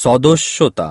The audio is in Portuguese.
সদস্যতা